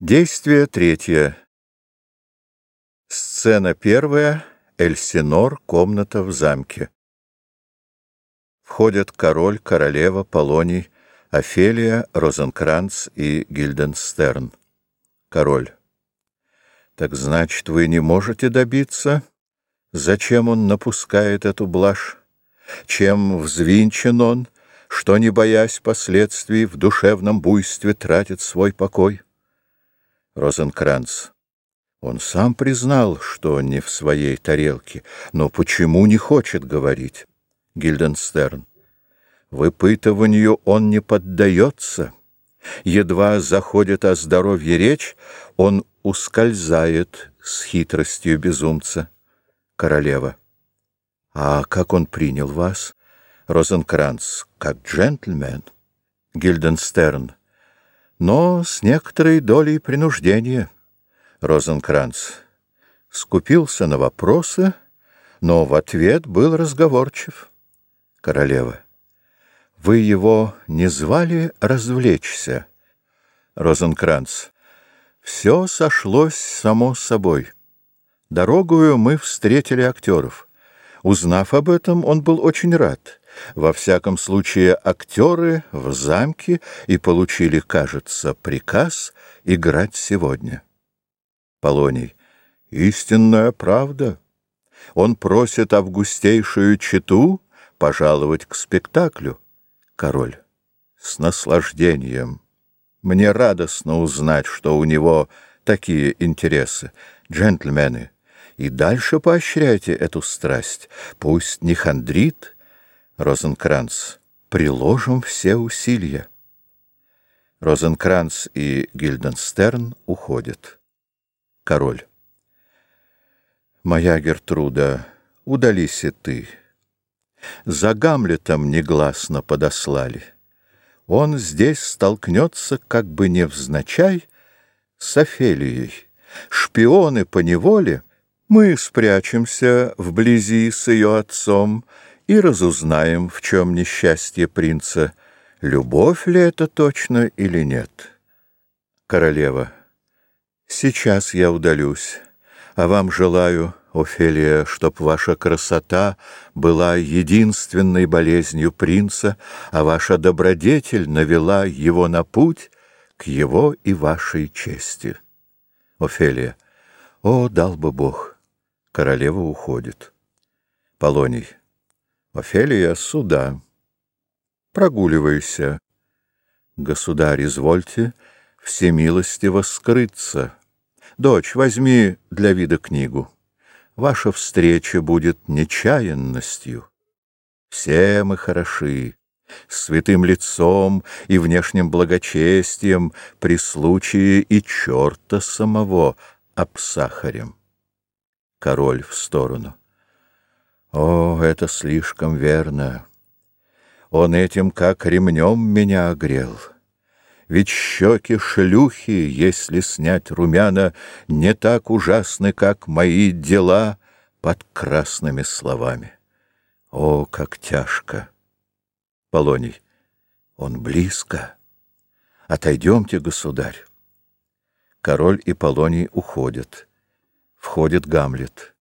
Действие третье. Сцена первая. Эльсинор. Комната в замке. Входят король, королева, Полоний, Офелия, Розенкранц и Гильденстерн. Король. Так значит, вы не можете добиться? Зачем он напускает эту блажь? Чем взвинчен он, что, не боясь последствий, в душевном буйстве тратит свой покой? Розенкранц. Он сам признал, что не в своей тарелке, но почему не хочет говорить? Гильденстерн. Выпытыванию он не поддается. Едва заходит о здоровье речь, он ускользает с хитростью безумца. Королева. А как он принял вас? Розенкранц. Как джентльмен. Гильденстерн но с некоторой долей принуждения. Розенкранц скупился на вопросы, но в ответ был разговорчив. Королева. Вы его не звали развлечься? Розенкранц. Все сошлось само собой. Дорогую мы встретили актеров. Узнав об этом, он был очень рад. Во всяком случае, актеры в замке и получили, кажется, приказ играть сегодня. Полоний. Истинная правда. Он просит августейшую читу пожаловать к спектаклю. Король. С наслаждением. Мне радостно узнать, что у него такие интересы. Джентльмены, и дальше поощряйте эту страсть. Пусть не хандрит, Розенкранц, приложим все усилия. Розенкранц и Гильденстерн уходят. Король. Моя Гертруда, удались и ты. За Гамлетом негласно подослали. Он здесь столкнется, как бы невзначай, с Офелией. Шпионы по неволе, мы спрячемся вблизи с ее отцом, и разузнаем, в чем несчастье принца, любовь ли это точно или нет. Королева. Сейчас я удалюсь, а вам желаю, Офелия, чтоб ваша красота была единственной болезнью принца, а ваша добродетель навела его на путь к его и вашей чести. Офелия. О, дал бы Бог! Королева уходит. Полоний. Офелия, сюда. Прогуливайся. Государь, извольте всемилостиво скрыться. Дочь, возьми для вида книгу. Ваша встреча будет нечаянностью. Все мы хороши, святым лицом и внешним благочестием, при случае и черта самого обсахарем. Король в сторону. О, это слишком верно. Он этим как ремнем меня огрел. Ведь щеки шлюхи, если снять румяна, Не так ужасны, как мои дела Под красными словами. О, как тяжко! Полоний. Он близко. Отойдемте, государь. Король и Полоний уходят. Входит Гамлет.